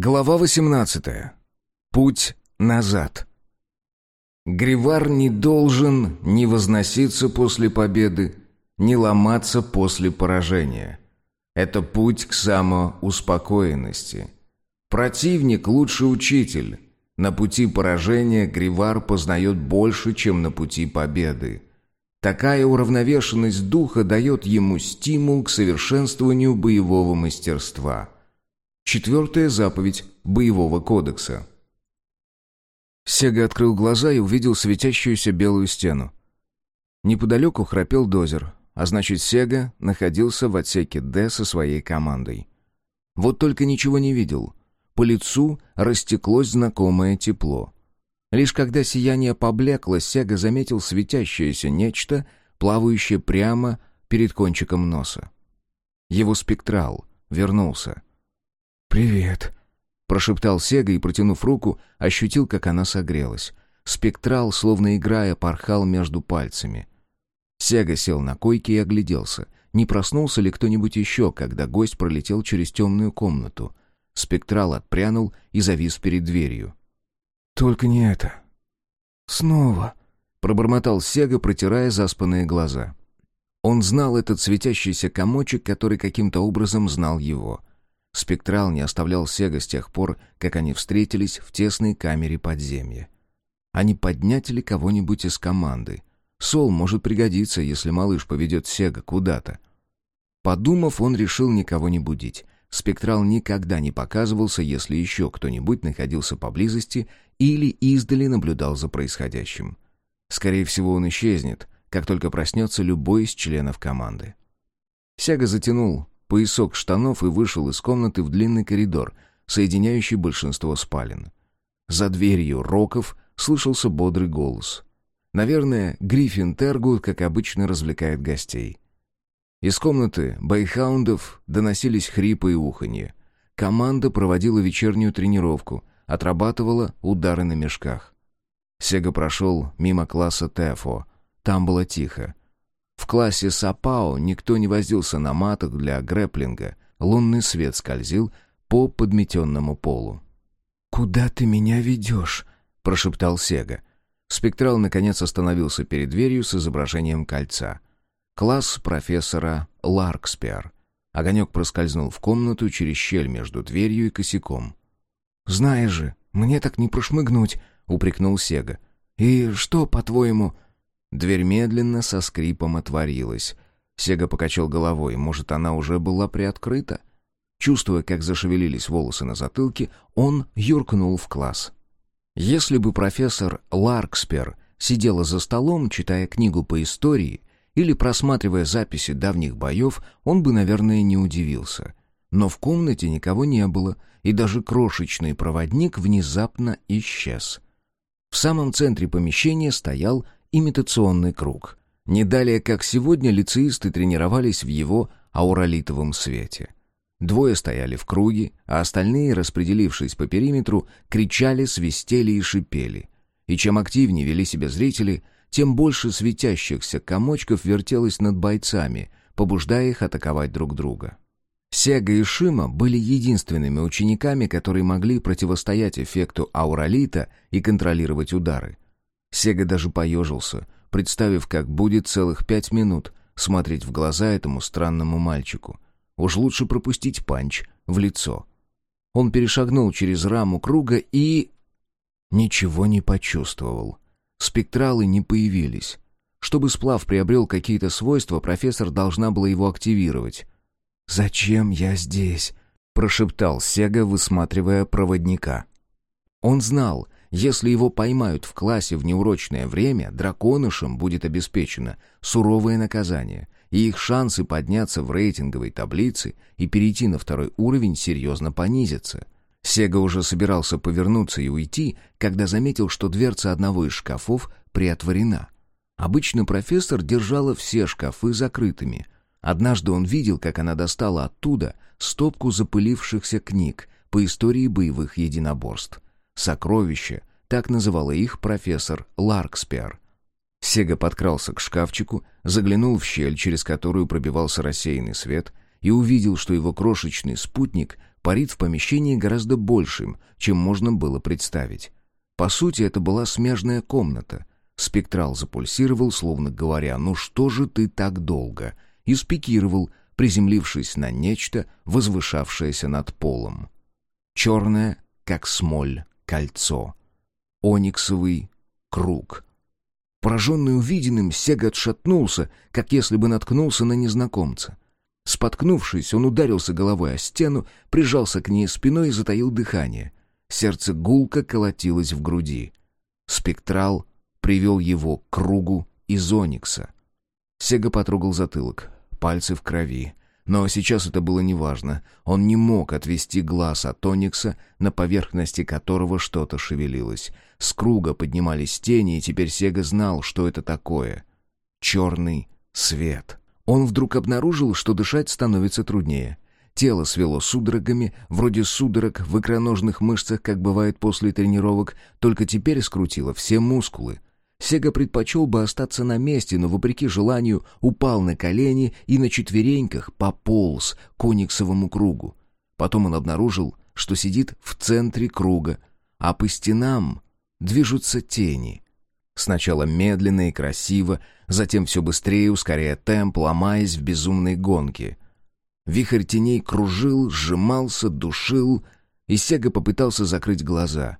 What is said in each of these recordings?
Глава 18. Путь назад. Гривар не должен ни возноситься после победы, ни ломаться после поражения. Это путь к самоуспокоенности. Противник – лучший учитель. На пути поражения Гривар познает больше, чем на пути победы. Такая уравновешенность духа дает ему стимул к совершенствованию боевого мастерства – Четвертая заповедь Боевого кодекса. Сега открыл глаза и увидел светящуюся белую стену. Неподалеку храпел дозер, а значит Сега находился в отсеке Д со своей командой. Вот только ничего не видел. По лицу растеклось знакомое тепло. Лишь когда сияние поблекло, Сега заметил светящееся нечто, плавающее прямо перед кончиком носа. Его спектрал вернулся — «Привет», — прошептал Сега и, протянув руку, ощутил, как она согрелась. Спектрал, словно играя, порхал между пальцами. Сега сел на койке и огляделся. Не проснулся ли кто-нибудь еще, когда гость пролетел через темную комнату? Спектрал отпрянул и завис перед дверью. «Только не это. Снова», — пробормотал Сега, протирая заспанные глаза. Он знал этот светящийся комочек, который каким-то образом знал его. Спектрал не оставлял Сега с тех пор, как они встретились в тесной камере подземья. Они поднять ли кого-нибудь из команды? Сол может пригодиться, если малыш поведет Сега куда-то. Подумав, он решил никого не будить. Спектрал никогда не показывался, если еще кто-нибудь находился поблизости или издали наблюдал за происходящим. Скорее всего, он исчезнет, как только проснется любой из членов команды. Сега затянул поясок штанов и вышел из комнаты в длинный коридор, соединяющий большинство спален. За дверью Роков слышался бодрый голос. Наверное, Гриффин Тергут, как обычно, развлекает гостей. Из комнаты байхаундов доносились хрипы и уханье. Команда проводила вечернюю тренировку, отрабатывала удары на мешках. Сега прошел мимо класса Тефо. Там было тихо. Классе Сапао никто не возился на матах для грэплинга. Лунный свет скользил по подметенному полу. «Куда ты меня ведешь?» — прошептал Сега. Спектрал, наконец, остановился перед дверью с изображением кольца. Класс профессора Ларкспер. Огонек проскользнул в комнату через щель между дверью и косяком. «Знаешь же, мне так не прошмыгнуть», — упрекнул Сега. «И что, по-твоему...» Дверь медленно со скрипом отворилась. Сега покачал головой, может, она уже была приоткрыта? Чувствуя, как зашевелились волосы на затылке, он юркнул в класс. Если бы профессор Ларкспер сидела за столом, читая книгу по истории или просматривая записи давних боев, он бы, наверное, не удивился. Но в комнате никого не было, и даже крошечный проводник внезапно исчез. В самом центре помещения стоял имитационный круг. Не далее, как сегодня, лицеисты тренировались в его ауралитовом свете. Двое стояли в круге, а остальные, распределившись по периметру, кричали, свистели и шипели. И чем активнее вели себя зрители, тем больше светящихся комочков вертелось над бойцами, побуждая их атаковать друг друга. Сега и Шима были единственными учениками, которые могли противостоять эффекту ауралита и контролировать удары. Сега даже поежился, представив, как будет целых пять минут смотреть в глаза этому странному мальчику. Уж лучше пропустить панч в лицо. Он перешагнул через раму круга и... Ничего не почувствовал. Спектралы не появились. Чтобы сплав приобрел какие-то свойства, профессор должна была его активировать. «Зачем я здесь?» — прошептал Сега, высматривая проводника. Он знал, если его поймают в классе в неурочное время, драконышам будет обеспечено суровое наказание, и их шансы подняться в рейтинговой таблице и перейти на второй уровень серьезно понизятся. Сега уже собирался повернуться и уйти, когда заметил, что дверца одного из шкафов приотворена. Обычно профессор держала все шкафы закрытыми. Однажды он видел, как она достала оттуда стопку запылившихся книг по истории боевых единоборств. Сокровища, так называла их профессор Ларкспер. Сега подкрался к шкафчику, заглянул в щель, через которую пробивался рассеянный свет, и увидел, что его крошечный спутник парит в помещении гораздо большим, чем можно было представить. По сути, это была смежная комната. Спектрал запульсировал, словно говоря, «Ну что же ты так долго?» и спикировал, приземлившись на нечто, возвышавшееся над полом. Черное, как смоль, кольцо. Ониксовый круг. Пораженный увиденным, Сега отшатнулся, как если бы наткнулся на незнакомца. Споткнувшись, он ударился головой о стену, прижался к ней спиной и затаил дыхание. Сердце гулко колотилось в груди. Спектрал привел его к кругу из оникса. Сега потрогал затылок пальцы в крови. Но сейчас это было неважно. Он не мог отвести глаз от Оникса, на поверхности которого что-то шевелилось. С круга поднимались тени, и теперь Сега знал, что это такое. Черный свет. Он вдруг обнаружил, что дышать становится труднее. Тело свело судорогами, вроде судорог в икроножных мышцах, как бывает после тренировок, только теперь скрутило все мускулы. Сега предпочел бы остаться на месте, но, вопреки желанию, упал на колени и на четвереньках пополз к ониксовому кругу. Потом он обнаружил, что сидит в центре круга, а по стенам движутся тени. Сначала медленно и красиво, затем все быстрее, ускоряя темп, ломаясь в безумной гонке. Вихрь теней кружил, сжимался, душил, и Сега попытался закрыть глаза,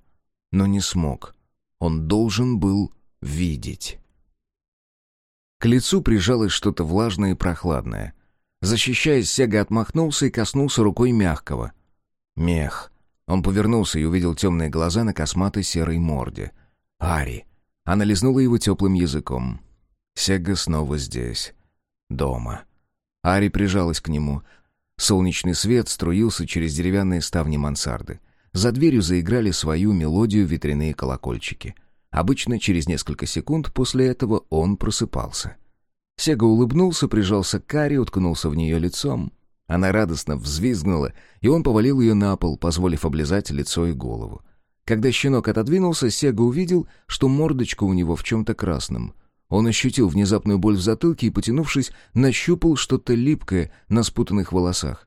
но не смог. Он должен был видеть. К лицу прижалось что-то влажное и прохладное. Защищаясь, Сега отмахнулся и коснулся рукой мягкого. Мех. Он повернулся и увидел темные глаза на косматой серой морде. Ари. Она лизнула его теплым языком. Сега снова здесь. Дома. Ари прижалась к нему. Солнечный свет струился через деревянные ставни мансарды. За дверью заиграли свою мелодию ветряные колокольчики — Обычно через несколько секунд после этого он просыпался. Сега улыбнулся, прижался к Каре, уткнулся в нее лицом. Она радостно взвизгнула, и он повалил ее на пол, позволив облизать лицо и голову. Когда щенок отодвинулся, Сега увидел, что мордочка у него в чем-то красном. Он ощутил внезапную боль в затылке и, потянувшись, нащупал что-то липкое на спутанных волосах.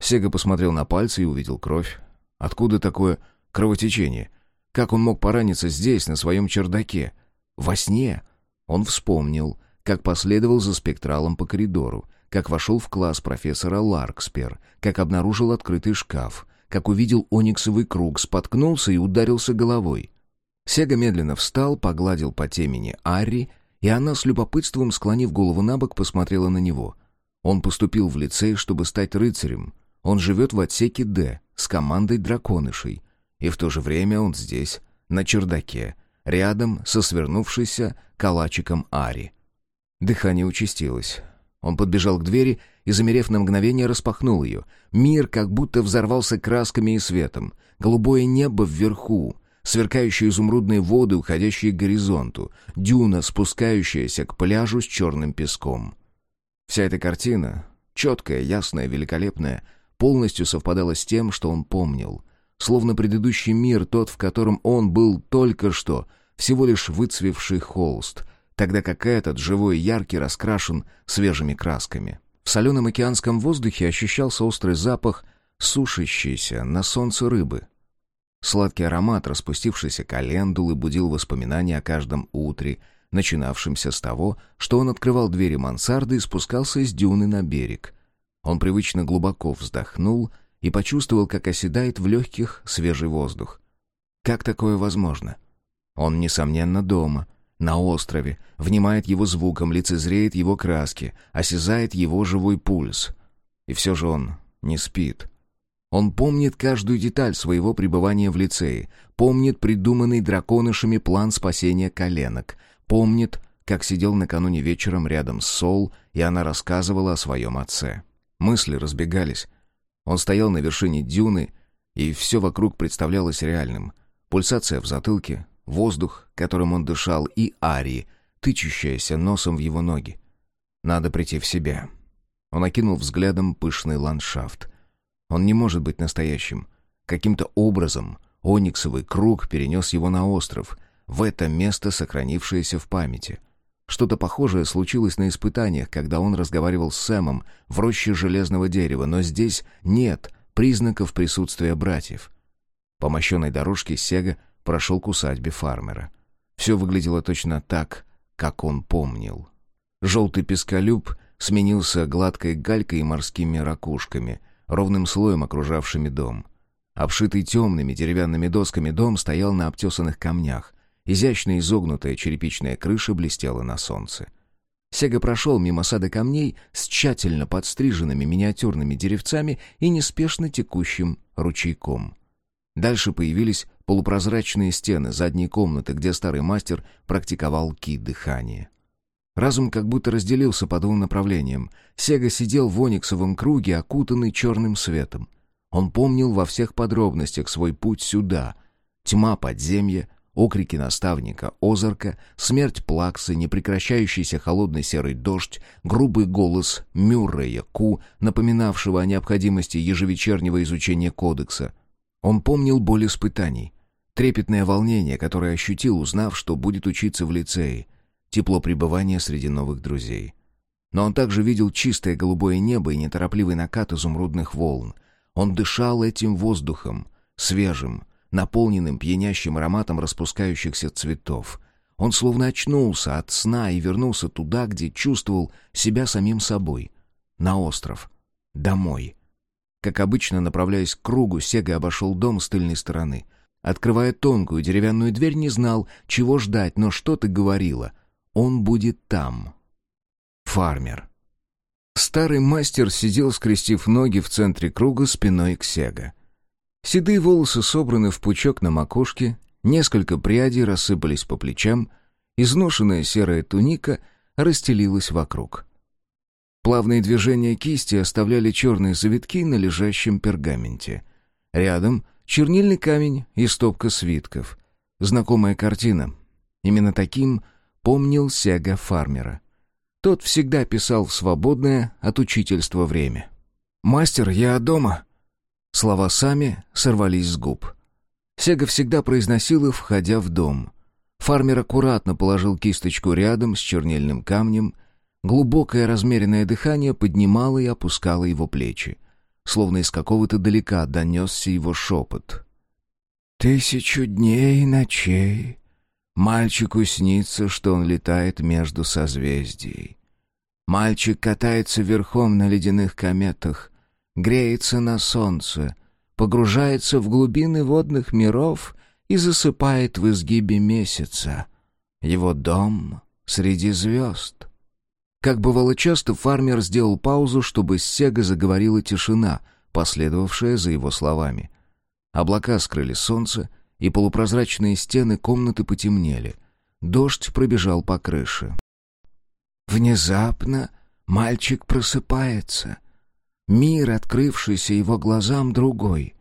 Сега посмотрел на пальцы и увидел кровь. Откуда такое кровотечение? Как он мог пораниться здесь, на своем чердаке? Во сне. Он вспомнил, как последовал за спектралом по коридору, как вошел в класс профессора Ларкспер, как обнаружил открытый шкаф, как увидел ониксовый круг, споткнулся и ударился головой. Сега медленно встал, погладил по темени Арри, и она с любопытством, склонив голову на бок, посмотрела на него. Он поступил в лицей, чтобы стать рыцарем. Он живет в отсеке «Д» с командой драконышей. И в то же время он здесь, на чердаке, рядом со свернувшейся калачиком Ари. Дыхание участилось. Он подбежал к двери и, замерев на мгновение, распахнул ее. Мир как будто взорвался красками и светом. Голубое небо вверху, сверкающие изумрудные воды, уходящие к горизонту, дюна, спускающаяся к пляжу с черным песком. Вся эта картина, четкая, ясная, великолепная, полностью совпадала с тем, что он помнил — словно предыдущий мир, тот, в котором он был только что, всего лишь выцвевший холст, тогда как этот, живой и яркий, раскрашен свежими красками. В соленом океанском воздухе ощущался острый запах сушащейся на солнце рыбы. Сладкий аромат распустившейся календулы будил воспоминания о каждом утре, начинавшемся с того, что он открывал двери мансарды и спускался из дюны на берег. Он привычно глубоко вздохнул — и почувствовал, как оседает в легких свежий воздух. Как такое возможно? Он, несомненно, дома, на острове, внимает его звуком, лицезреет его краски, осязает его живой пульс. И все же он не спит. Он помнит каждую деталь своего пребывания в лицее, помнит придуманный драконышами план спасения коленок, помнит, как сидел накануне вечером рядом с Сол, и она рассказывала о своем отце. Мысли разбегались, он стоял на вершине дюны, и все вокруг представлялось реальным. Пульсация в затылке, воздух, которым он дышал, и Ари, тычущаяся носом в его ноги. Надо прийти в себя. Он окинул взглядом пышный ландшафт. Он не может быть настоящим. Каким-то образом ониксовый круг перенес его на остров, в это место, сохранившееся в памяти. Что-то похожее случилось на испытаниях, когда он разговаривал с Сэмом в роще железного дерева, но здесь нет признаков присутствия братьев. По мощенной дорожке Сега прошел к усадьбе фармера. Все выглядело точно так, как он помнил. Желтый пескалюб сменился гладкой галькой и морскими ракушками, ровным слоем окружавшими дом. Обшитый темными деревянными досками дом стоял на обтесанных камнях. Изящно изогнутая черепичная крыша блестела на солнце. Сега прошел мимо сада камней с тщательно подстриженными миниатюрными деревцами и неспешно текущим ручейком. Дальше появились полупрозрачные стены задней комнаты, где старый мастер практиковал ки-дыхание. Разум как будто разделился по двум направлениям. Сега сидел в ониксовом круге, окутанный черным светом. Он помнил во всех подробностях свой путь сюда. Тьма подземья, окрики наставника, озарка, смерть плаксы, непрекращающийся холодный серый дождь, грубый голос Мюррея Ку, напоминавшего о необходимости ежевечернего изучения кодекса. Он помнил боль испытаний, трепетное волнение, которое ощутил, узнав, что будет учиться в лицее, тепло пребывания среди новых друзей. Но он также видел чистое голубое небо и неторопливый накат изумрудных волн. Он дышал этим воздухом, свежим, наполненным пьянящим ароматом распускающихся цветов. Он словно очнулся от сна и вернулся туда, где чувствовал себя самим собой. На остров. Домой. Как обычно, направляясь к кругу, Сега обошел дом с тыльной стороны. Открывая тонкую деревянную дверь, не знал, чего ждать, но что-то говорило. Он будет там. Фармер. Старый мастер сидел, скрестив ноги в центре круга спиной к Сега. Седые волосы собраны в пучок на макушке, несколько прядей рассыпались по плечам, изношенная серая туника расстелилась вокруг. Плавные движения кисти оставляли черные завитки на лежащем пергаменте. Рядом чернильный камень и стопка свитков. Знакомая картина. Именно таким помнил Сега фармера. Тот всегда писал в свободное от учительства время. «Мастер, я дома», Слова сами сорвались с губ. Сега всегда произносил их, входя в дом. Фармер аккуратно положил кисточку рядом с чернильным камнем. Глубокое размеренное дыхание поднимало и опускало его плечи. Словно из какого-то далека донесся его шепот. «Тысячу дней и ночей. Мальчику снится, что он летает между созвездий. Мальчик катается верхом на ледяных кометах, греется на солнце, погружается в глубины водных миров и засыпает в изгибе месяца. Его дом среди звезд. Как бывало часто, фармер сделал паузу, чтобы с Сега заговорила тишина, последовавшая за его словами. Облака скрыли солнце, и полупрозрачные стены комнаты потемнели. Дождь пробежал по крыше. Внезапно мальчик просыпается — Мир, открывшийся его глазам, другой.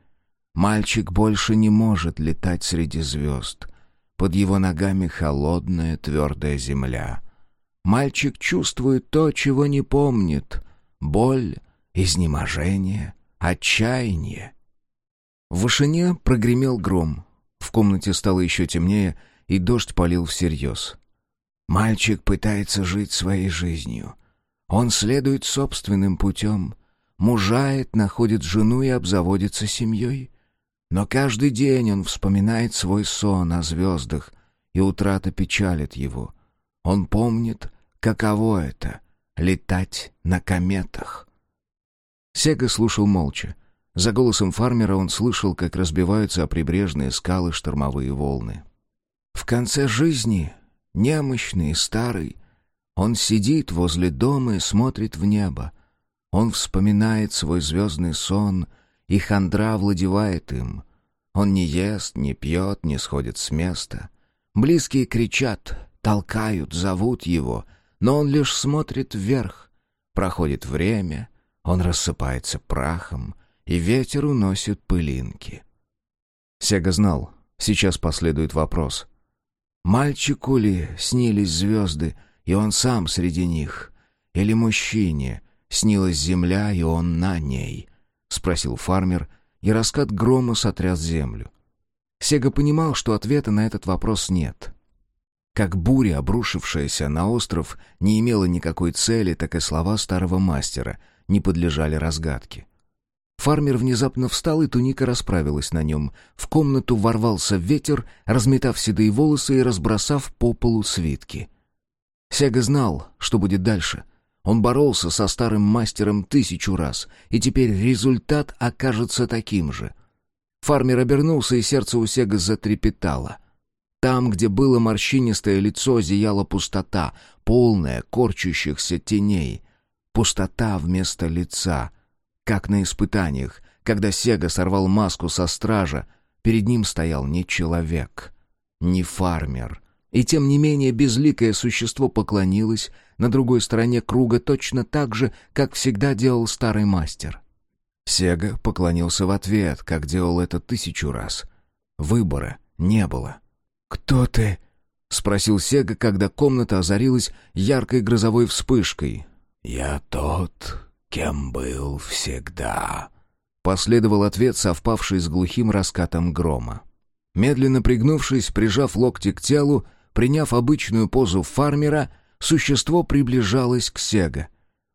Мальчик больше не может летать среди звезд. Под его ногами холодная, твердая земля. Мальчик чувствует то, чего не помнит. Боль, изнеможение, отчаяние. В вышине прогремел гром. В комнате стало еще темнее, и дождь полил всерьез. Мальчик пытается жить своей жизнью. Он следует собственным путем — мужает, находит жену и обзаводится семьей. Но каждый день он вспоминает свой сон о звездах, и утрата печалит его. Он помнит, каково это — летать на кометах. Сега слушал молча. За голосом фармера он слышал, как разбиваются о прибрежные скалы штормовые волны. В конце жизни, немощный и старый, он сидит возле дома и смотрит в небо, он вспоминает свой звездный сон, и хандра владевает им. Он не ест, не пьет, не сходит с места. Близкие кричат, толкают, зовут его, но он лишь смотрит вверх. Проходит время, он рассыпается прахом, и ветер уносит пылинки. Сега знал, сейчас последует вопрос. Мальчику ли снились звезды, и он сам среди них? Или мужчине, снилась земля, и он на ней?» — спросил фармер, и раскат грома сотряс землю. Сега понимал, что ответа на этот вопрос нет. Как буря, обрушившаяся на остров, не имела никакой цели, так и слова старого мастера не подлежали разгадке. Фармер внезапно встал, и туника расправилась на нем. В комнату ворвался ветер, разметав седые волосы и разбросав по полу свитки. Сега знал, что будет дальше. Он боролся со старым мастером тысячу раз, и теперь результат окажется таким же. Фармер обернулся, и сердце у Сега затрепетало. Там, где было морщинистое лицо, зияла пустота, полная корчущихся теней. Пустота вместо лица, как на испытаниях, когда Сега сорвал маску со стража, перед ним стоял не человек, не фармер. И тем не менее безликое существо поклонилось на другой стороне круга точно так же, как всегда делал старый мастер. Сега поклонился в ответ, как делал это тысячу раз. Выбора не было. «Кто ты?» — спросил Сега, когда комната озарилась яркой грозовой вспышкой. «Я тот, кем был всегда», — последовал ответ, совпавший с глухим раскатом грома. Медленно пригнувшись, прижав локти к телу, приняв обычную позу фармера, существо приближалось к Сега.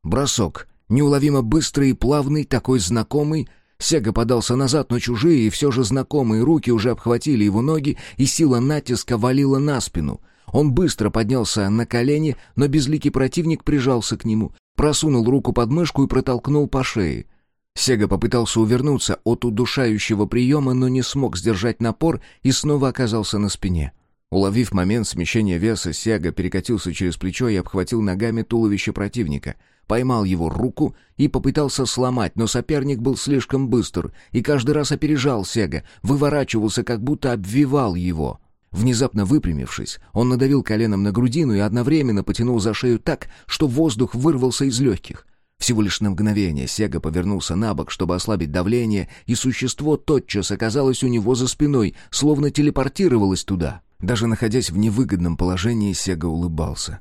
Бросок, неуловимо быстрый и плавный, такой знакомый, Сега подался назад, но чужие и все же знакомые руки уже обхватили его ноги, и сила натиска валила на спину. Он быстро поднялся на колени, но безликий противник прижался к нему, просунул руку под мышку и протолкнул по шее. Сега попытался увернуться от удушающего приема, но не смог сдержать напор и снова оказался на спине. Уловив момент смещения веса, Сега перекатился через плечо и обхватил ногами туловище противника — поймал его руку и попытался сломать, но соперник был слишком быстр и каждый раз опережал Сега, выворачивался, как будто обвивал его. Внезапно выпрямившись, он надавил коленом на грудину и одновременно потянул за шею так, что воздух вырвался из легких. Всего лишь на мгновение Сега повернулся на бок, чтобы ослабить давление, и существо тотчас оказалось у него за спиной, словно телепортировалось туда. Даже находясь в невыгодном положении, Сега улыбался.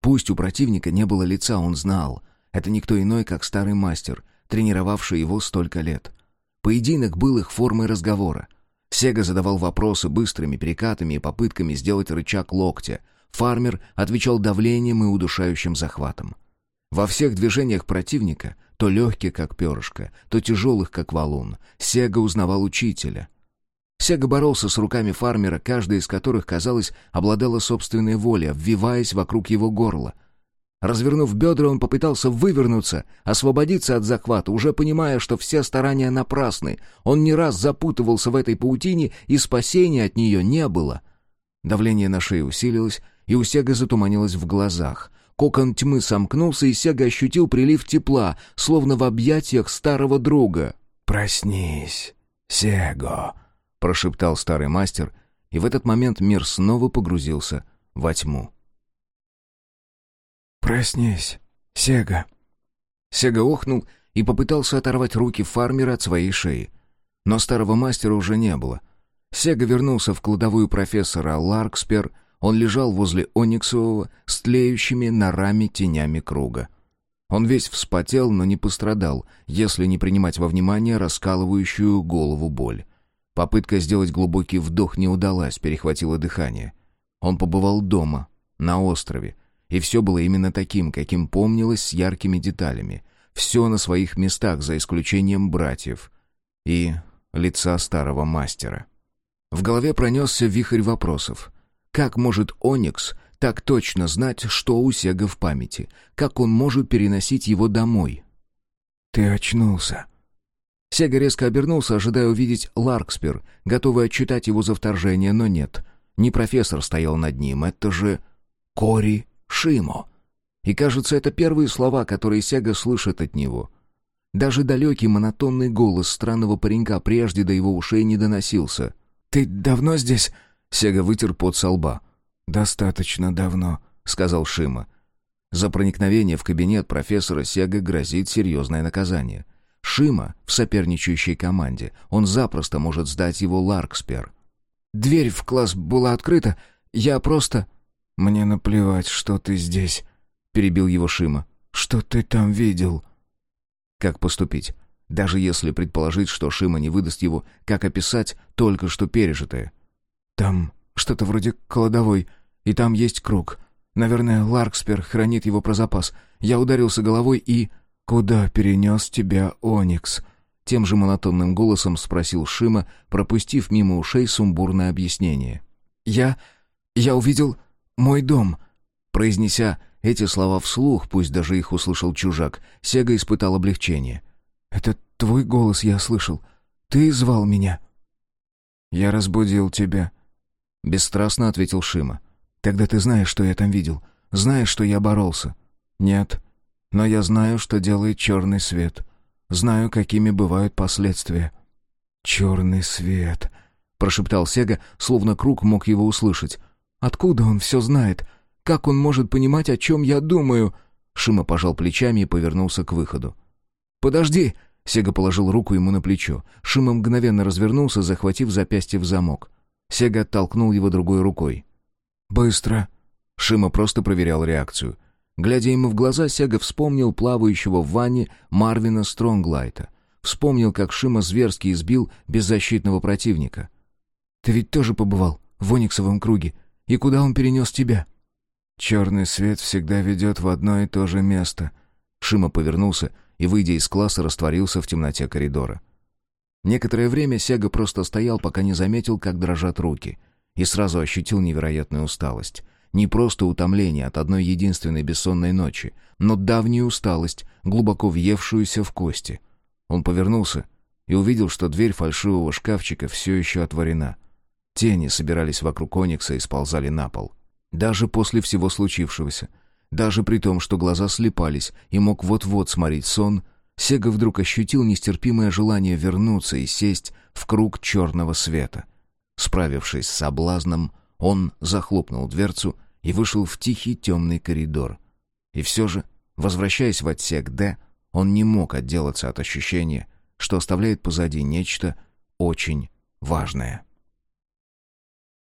Пусть у противника не было лица, он знал. Это никто иной, как старый мастер, тренировавший его столько лет. Поединок был их формой разговора. Сега задавал вопросы быстрыми перекатами и попытками сделать рычаг локтя. Фармер отвечал давлением и удушающим захватом. Во всех движениях противника, то легких, как перышко, то тяжелых, как валун, Сега узнавал учителя. Сега боролся с руками фармера, каждая из которых, казалось, обладала собственной волей, обвиваясь вокруг его горла. Развернув бедра, он попытался вывернуться, освободиться от захвата, уже понимая, что все старания напрасны. Он не раз запутывался в этой паутине, и спасения от нее не было. Давление на шее усилилось, и у Сега затуманилось в глазах. Кокон тьмы сомкнулся, и Сега ощутил прилив тепла, словно в объятиях старого друга. «Проснись, Сего!» Прошептал старый мастер, и в этот момент мир снова погрузился во тьму. «Проснись, Сега!» Сега охнул и попытался оторвать руки фармера от своей шеи. Но старого мастера уже не было. Сега вернулся в кладовую профессора Ларкспер, он лежал возле ониксового с тлеющими на раме тенями круга. Он весь вспотел, но не пострадал, если не принимать во внимание раскалывающую голову боль. Попытка сделать глубокий вдох не удалась, перехватило дыхание. Он побывал дома, на острове, и все было именно таким, каким помнилось с яркими деталями. Все на своих местах, за исключением братьев и лица старого мастера. В голове пронесся вихрь вопросов. Как может Оникс так точно знать, что у Сега в памяти? Как он может переносить его домой? «Ты очнулся», Сега резко обернулся, ожидая увидеть Ларкспер, готовый отчитать его за вторжение, но нет. Не профессор стоял над ним, это же Кори Шимо. И кажется, это первые слова, которые Сега слышит от него. Даже далекий монотонный голос странного паренька прежде до его ушей не доносился. «Ты давно здесь?» Сега вытер пот со лба. «Достаточно давно», — сказал Шима. За проникновение в кабинет профессора Сега грозит серьезное наказание. Шима в соперничающей команде. Он запросто может сдать его Ларкспер. «Дверь в класс была открыта. Я просто...» «Мне наплевать, что ты здесь», — перебил его Шима. «Что ты там видел?» Как поступить? Даже если предположить, что Шима не выдаст его, как описать только что пережитое? «Там что-то вроде кладовой, и там есть круг. Наверное, Ларкспер хранит его про запас. Я ударился головой и...» «Куда перенес тебя Оникс?» Тем же монотонным голосом спросил Шима, пропустив мимо ушей сумбурное объяснение. «Я... я увидел мой дом». Произнеся эти слова вслух, пусть даже их услышал чужак, Сега испытал облегчение. «Это твой голос я слышал. Ты звал меня». «Я разбудил тебя», — бесстрастно ответил Шима. «Тогда ты знаешь, что я там видел. Знаешь, что я боролся». «Нет. Но я знаю, что делает черный свет. Знаю, какими бывают последствия». «Черный свет», — прошептал Сега, словно круг мог его услышать. «Откуда он все знает? Как он может понимать, о чем я думаю?» Шима пожал плечами и повернулся к выходу. «Подожди!» — Сега положил руку ему на плечо. Шима мгновенно развернулся, захватив запястье в замок. Сега оттолкнул его другой рукой. «Быстро!» Шима просто проверял реакцию. Глядя ему в глаза, Сега вспомнил плавающего в ванне Марвина Стронглайта. Вспомнил, как Шима зверски избил беззащитного противника. «Ты ведь тоже побывал в Ониксовом круге. И куда он перенес тебя?» «Черный свет всегда ведет в одно и то же место». Шима повернулся и, выйдя из класса, растворился в темноте коридора. Некоторое время Сега просто стоял, пока не заметил, как дрожат руки, и сразу ощутил невероятную усталость. Не просто утомление от одной единственной бессонной ночи, но давнюю усталость, глубоко въевшуюся в кости. Он повернулся и увидел, что дверь фальшивого шкафчика все еще отворена. Тени собирались вокруг Оникса и сползали на пол. Даже после всего случившегося, даже при том, что глаза слепались и мог вот-вот сморить сон, Сега вдруг ощутил нестерпимое желание вернуться и сесть в круг черного света. Справившись с соблазном, он захлопнул дверцу и вышел в тихий темный коридор. И все же, возвращаясь в отсек «Д», он не мог отделаться от ощущения, что оставляет позади нечто очень важное.